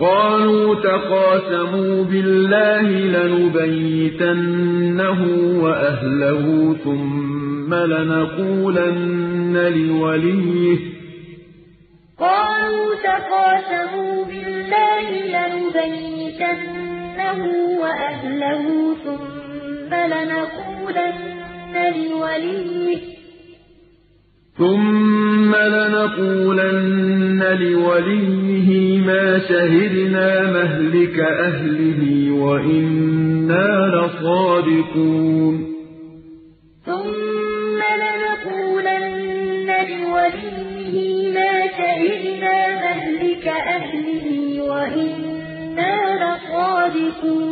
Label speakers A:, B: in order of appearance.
A: قالوا تقاسموا بالله لنبيتنه وأهله ثم لنقولن لوليه.
B: قالوا تقاسموا بالله لنبيتنه وأهله ثم لنقولن لوليه.
A: ثم لنقولن لوليه. ما شهدنا مهلك أهله وإنا لصادقون
B: ثم لنقولن لوليه ما شهدنا مهلك أهله وإنا لصادقون